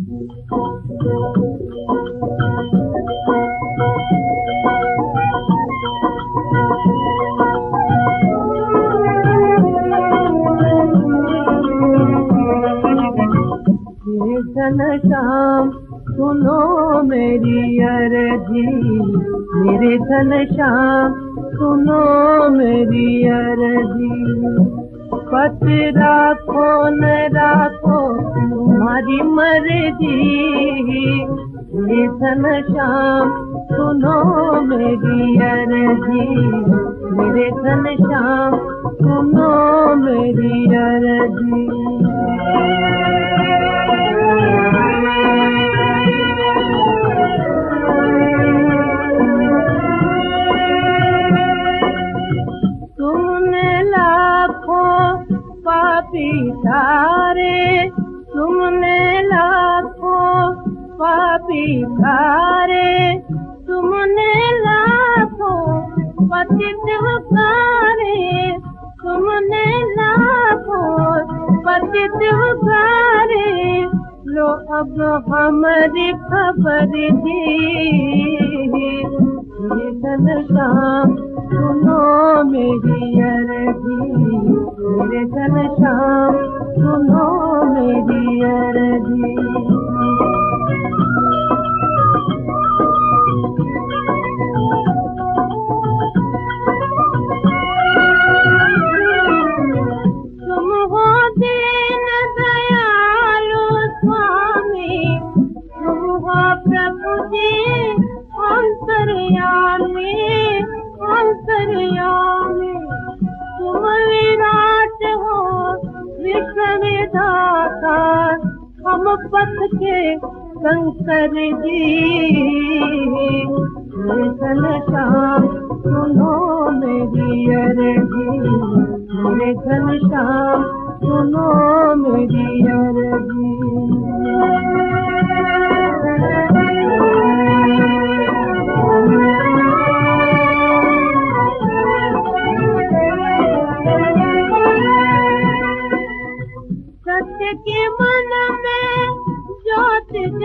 शाम सुनो मेरी अर्जी। मेरे धन श्याम सुनो मेरी अर्जी। पत राखो न राखो तुम्हारी मर्जी मेरे धन श्याम सुनो मेरी अर्जी। मेरे धन श्याम सुनो मेरी अर्जी तारे तुमने लाखों पापी तारे तुमने लाखों पतित पुकारे तुमने लाखों पतित पुकारे लो अब हमारी खबर दी शाम सुनो मेरी अरजी मेरे हम पथ के शंकर जी। धन श्याम सुनो मेरी अरजी। मेरे धन श्याम सुनो मेरी अरजी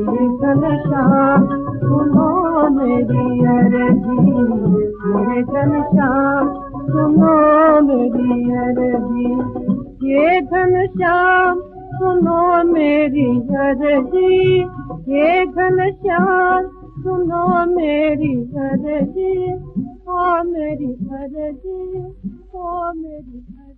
सत्य के मन में ज्योत जगाओ ज्योत जगाओ भूले पति को राह दिखाओ राह दिखाओ शरण छोड़ तुम्हारी कित जाए बोलो ये नटवरी की धन श्याम सुनो मेरी अरजी मेरे धन श्याम सुनो मेरी अरजी ये धन श्याम सुनो मेरी अरजी ये घन श्याम सुनो मेरी अर्जी ओ मेरी अर्जी ओ मेरी